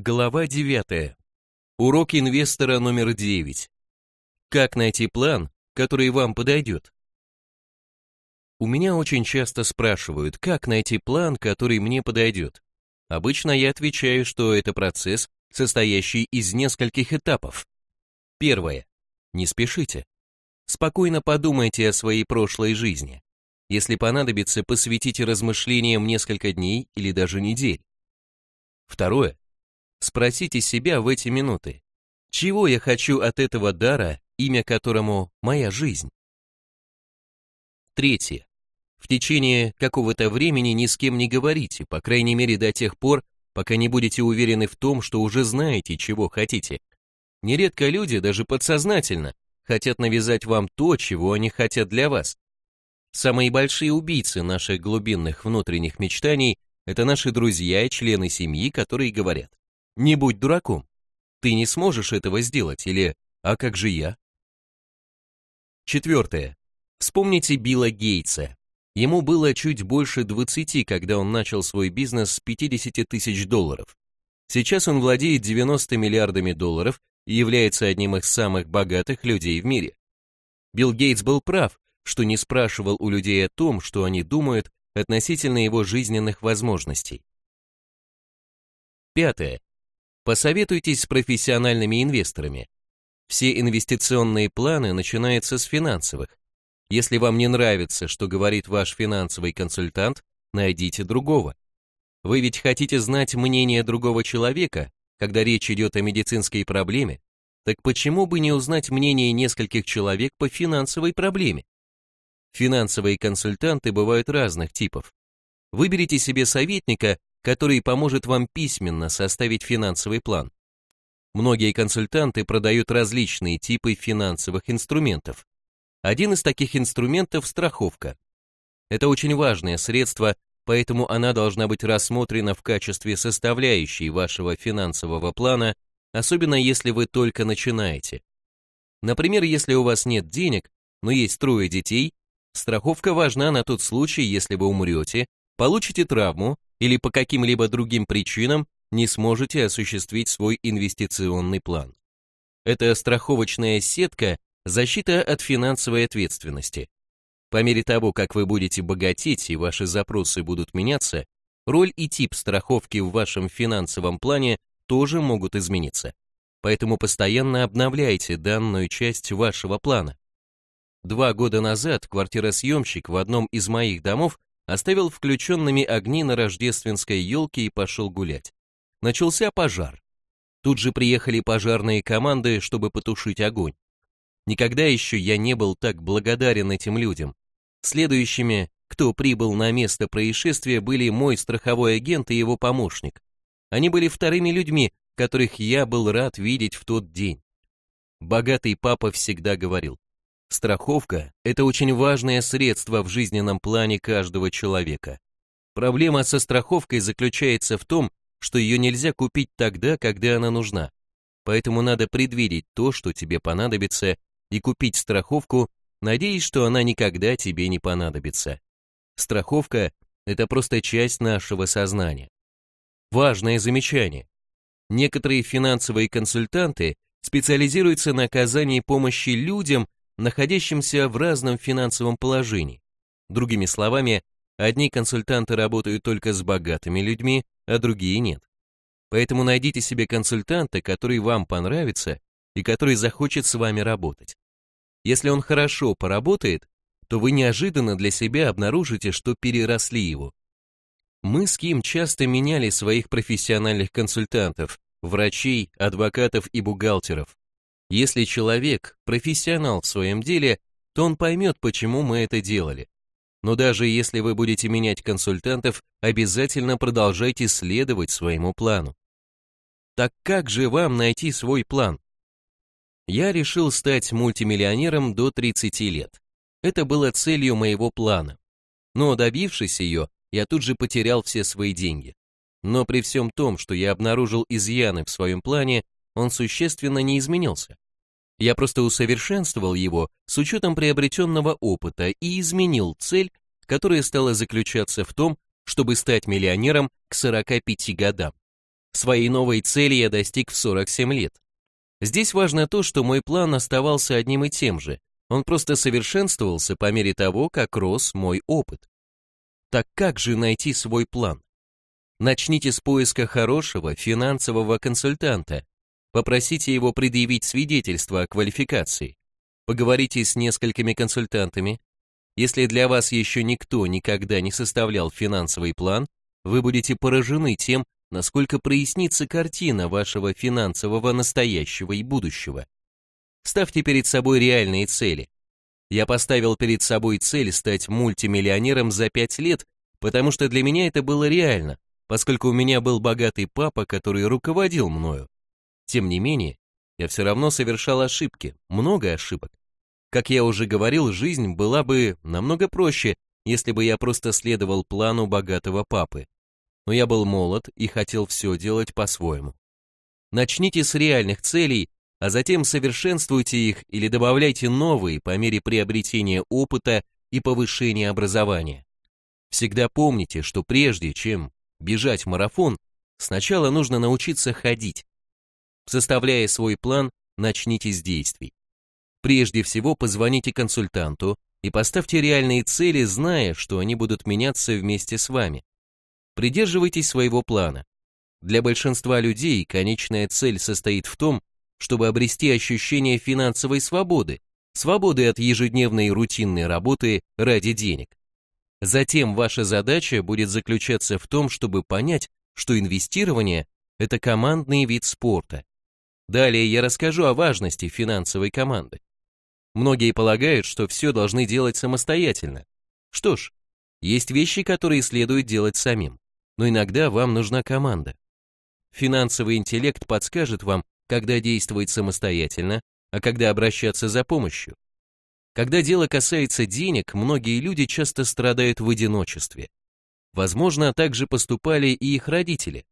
Глава 9. Урок инвестора номер 9. Как найти план, который вам подойдет? У меня очень часто спрашивают, как найти план, который мне подойдет. Обычно я отвечаю, что это процесс, состоящий из нескольких этапов. Первое. Не спешите. Спокойно подумайте о своей прошлой жизни. Если понадобится, посвятите размышлениям несколько дней или даже недель. Второе Спросите себя в эти минуты, чего я хочу от этого дара, имя которому моя жизнь? Третье. В течение какого-то времени ни с кем не говорите, по крайней мере до тех пор, пока не будете уверены в том, что уже знаете, чего хотите. Нередко люди, даже подсознательно, хотят навязать вам то, чего они хотят для вас. Самые большие убийцы наших глубинных внутренних мечтаний – это наши друзья и члены семьи, которые говорят не будь дураком. Ты не сможешь этого сделать, или «А как же я?» Четвертое. Вспомните Билла Гейтса. Ему было чуть больше 20, когда он начал свой бизнес с 50 тысяч долларов. Сейчас он владеет 90 миллиардами долларов и является одним из самых богатых людей в мире. Билл Гейтс был прав, что не спрашивал у людей о том, что они думают относительно его жизненных возможностей. Пятое. Посоветуйтесь с профессиональными инвесторами. Все инвестиционные планы начинаются с финансовых. Если вам не нравится, что говорит ваш финансовый консультант, найдите другого. Вы ведь хотите знать мнение другого человека, когда речь идет о медицинской проблеме, так почему бы не узнать мнение нескольких человек по финансовой проблеме? Финансовые консультанты бывают разных типов. Выберите себе советника, который поможет вам письменно составить финансовый план. Многие консультанты продают различные типы финансовых инструментов. Один из таких инструментов – страховка. Это очень важное средство, поэтому она должна быть рассмотрена в качестве составляющей вашего финансового плана, особенно если вы только начинаете. Например, если у вас нет денег, но есть трое детей, страховка важна на тот случай, если вы умрете, получите травму или по каким-либо другим причинам не сможете осуществить свой инвестиционный план. Это страховочная сетка – защита от финансовой ответственности. По мере того, как вы будете богатеть и ваши запросы будут меняться, роль и тип страховки в вашем финансовом плане тоже могут измениться. Поэтому постоянно обновляйте данную часть вашего плана. Два года назад квартиросъемщик в одном из моих домов оставил включенными огни на рождественской елке и пошел гулять. Начался пожар. Тут же приехали пожарные команды, чтобы потушить огонь. Никогда еще я не был так благодарен этим людям. Следующими, кто прибыл на место происшествия, были мой страховой агент и его помощник. Они были вторыми людьми, которых я был рад видеть в тот день. Богатый папа всегда говорил, Страховка – это очень важное средство в жизненном плане каждого человека. Проблема со страховкой заключается в том, что ее нельзя купить тогда, когда она нужна. Поэтому надо предвидеть то, что тебе понадобится, и купить страховку, надеясь, что она никогда тебе не понадобится. Страховка – это просто часть нашего сознания. Важное замечание. Некоторые финансовые консультанты специализируются на оказании помощи людям, находящимся в разном финансовом положении. Другими словами, одни консультанты работают только с богатыми людьми, а другие нет. Поэтому найдите себе консультанта, который вам понравится и который захочет с вами работать. Если он хорошо поработает, то вы неожиданно для себя обнаружите, что переросли его. Мы с Ким часто меняли своих профессиональных консультантов, врачей, адвокатов и бухгалтеров, если человек профессионал в своем деле, то он поймет, почему мы это делали. Но даже если вы будете менять консультантов, обязательно продолжайте следовать своему плану. Так как же вам найти свой план? Я решил стать мультимиллионером до 30 лет. Это было целью моего плана. Но добившись ее, я тут же потерял все свои деньги. Но при всем том, что я обнаружил изъяны в своем плане, он существенно не изменился. Я просто усовершенствовал его с учетом приобретенного опыта и изменил цель, которая стала заключаться в том, чтобы стать миллионером к 45 годам. Своей новой цели я достиг в 47 лет. Здесь важно то, что мой план оставался одним и тем же, он просто совершенствовался по мере того, как рос мой опыт. Так как же найти свой план? Начните с поиска хорошего финансового консультанта. Попросите его предъявить свидетельство о квалификации. Поговорите с несколькими консультантами. Если для вас еще никто никогда не составлял финансовый план, вы будете поражены тем, насколько прояснится картина вашего финансового настоящего и будущего. Ставьте перед собой реальные цели. Я поставил перед собой цель стать мультимиллионером за 5 лет, потому что для меня это было реально, поскольку у меня был богатый папа, который руководил мною. Тем не менее, я все равно совершал ошибки, много ошибок. Как я уже говорил, жизнь была бы намного проще, если бы я просто следовал плану богатого папы. Но я был молод и хотел все делать по-своему. Начните с реальных целей а затем совершенствуйте их или добавляйте новые по мере приобретения опыта и повышения образования. Всегда помните, что прежде чем бежать марафон, сначала нужно научиться ходить. Составляя свой план, начните с действий. Прежде всего позвоните консультанту и поставьте реальные цели, зная, что они будут меняться вместе с вами. Придерживайтесь своего плана. Для большинства людей конечная цель состоит в том, чтобы обрести ощущение финансовой свободы, свободы от ежедневной рутинной работы ради денег. Затем ваша задача будет заключаться в том, чтобы понять, что инвестирование – это командный вид спорта. Далее я расскажу о важности финансовой команды. Многие полагают, что все должны делать самостоятельно. Что ж, есть вещи, которые следует делать самим, но иногда вам нужна команда. Финансовый интеллект подскажет вам, когда действовать самостоятельно, а когда обращаться за помощью. Когда дело касается денег, многие люди часто страдают в одиночестве. Возможно, также поступали и их родители.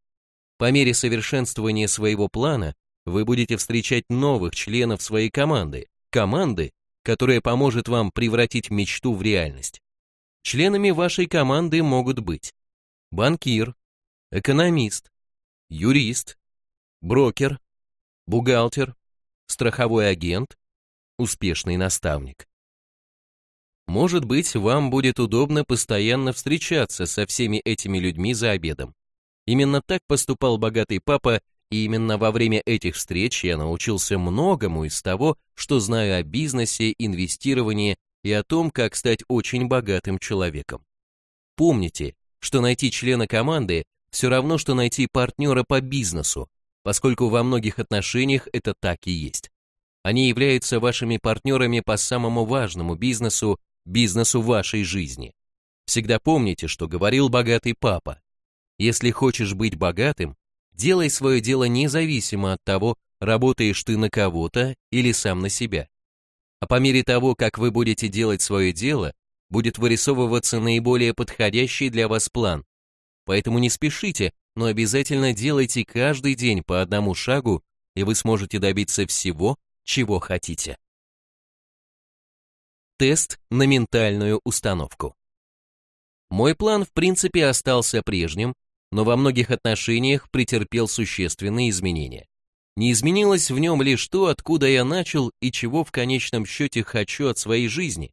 По мере совершенствования своего плана вы будете встречать новых членов своей команды, команды, которая поможет вам превратить мечту в реальность. Членами вашей команды могут быть банкир, экономист, юрист, брокер, бухгалтер, страховой агент, успешный наставник. Может быть, вам будет удобно постоянно встречаться со всеми этими людьми за обедом. Именно так поступал богатый папа, и именно во время этих встреч я научился многому из того, что знаю о бизнесе, инвестировании и о том, как стать очень богатым человеком. Помните, что найти члена команды все равно, что найти партнера по бизнесу, поскольку во многих отношениях это так и есть. Они являются вашими партнерами по самому важному бизнесу, бизнесу вашей жизни. Всегда помните, что говорил богатый папа. Если хочешь быть богатым, делай свое дело независимо от того, работаешь ты на кого-то или сам на себя. А по мере того, как вы будете делать свое дело, будет вырисовываться наиболее подходящий для вас план. Поэтому не спешите, но обязательно делайте каждый день по одному шагу, и вы сможете добиться всего, чего хотите. Тест на ментальную установку. Мой план в принципе остался прежним, но во многих отношениях претерпел существенные изменения. Не изменилось в нем лишь то, откуда я начал и чего в конечном счете хочу от своей жизни.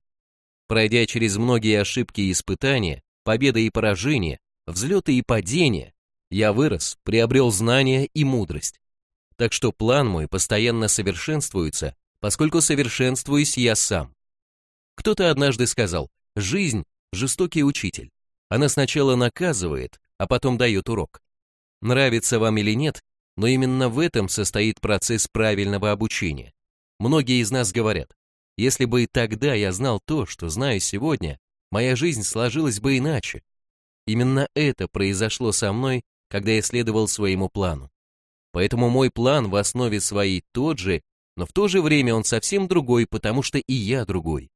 Пройдя через многие ошибки и испытания, победы и поражения, взлеты и падения, я вырос, приобрел знания и мудрость. Так что план мой постоянно совершенствуется, поскольку совершенствуюсь я сам. Кто-то однажды сказал, жизнь – жестокий учитель. Она сначала наказывает, а потом дает урок. Нравится вам или нет, но именно в этом состоит процесс правильного обучения. Многие из нас говорят, если бы и тогда я знал то, что знаю сегодня, моя жизнь сложилась бы иначе. Именно это произошло со мной когда я следовал своему плану. Поэтому мой план в основе своей тот же, но в то же время он совсем другой, потому что и я другой.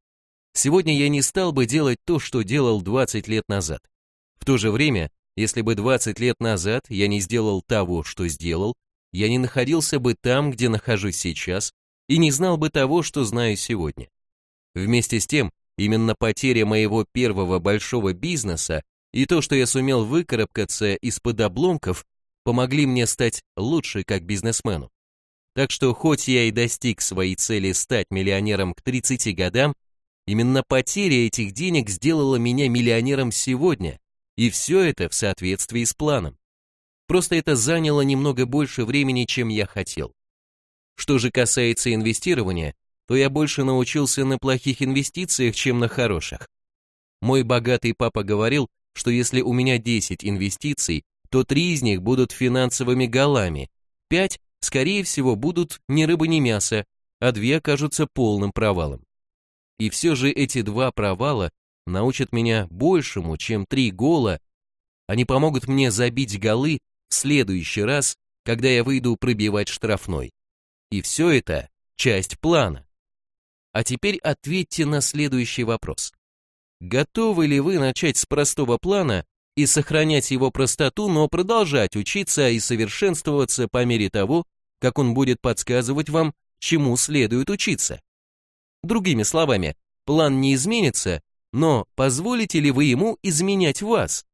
Сегодня я не стал бы делать то, что делал 20 лет назад. В то же время, если бы 20 лет назад я не сделал того, что сделал, я не находился бы там, где нахожусь сейчас, и не знал бы того, что знаю сегодня. Вместе с тем, именно потеря моего первого большого бизнеса и то, что я сумел выкарабкаться из-под обломков, помогли мне стать лучше как бизнесмену. Так что хоть я и достиг своей цели стать миллионером к 30 годам, именно потеря этих денег сделала меня миллионером сегодня, и все это в соответствии с планом. Просто это заняло немного больше времени, чем я хотел. Что же касается инвестирования, то я больше научился на плохих инвестициях, чем на хороших. Мой богатый папа говорил, что если у меня 10 инвестиций, то 3 из них будут финансовыми голами, 5, скорее всего, будут ни рыба, ни мясо, а 2 окажутся полным провалом. И все же эти два провала научат меня большему, чем 3 гола, они помогут мне забить голы в следующий раз, когда я выйду пробивать штрафной. И все это часть плана. А теперь ответьте на следующий вопрос. Готовы ли вы начать с простого плана и сохранять его простоту, но продолжать учиться и совершенствоваться по мере того, как он будет подсказывать вам, чему следует учиться? Другими словами, план не изменится, но позволите ли вы ему изменять вас?